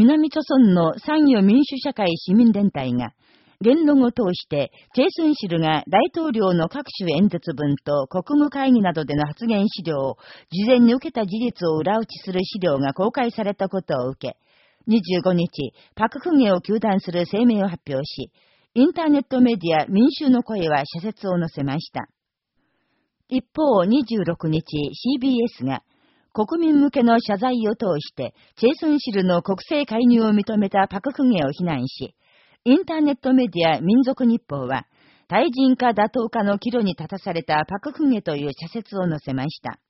南朝村の産業民主社会市民連隊が、言論を通して、チェイスンシルが大統領の各種演説文と国務会議などでの発言資料を事前に受けた事実を裏打ちする資料が公開されたことを受け、25日、パククゲを求断する声明を発表し、インターネットメディア民衆の声は社説を載せました。一方、26日、CBS が、国民向けの謝罪を通して、チェイソンシルの国政介入を認めたパククゲを非難し、インターネットメディア民族日報は、対人化打倒化の岐路に立たされたパククゲという社説を載せました。